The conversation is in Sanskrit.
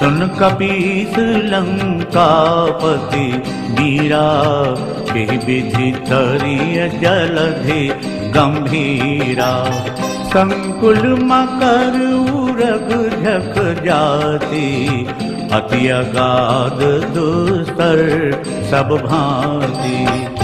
सुन कपीस लंकापति मीरा के विधि तरिय जलधि गंभीरा। संकुल मकर उरग झक जाती अति अगाध दुस्तर सब भांति।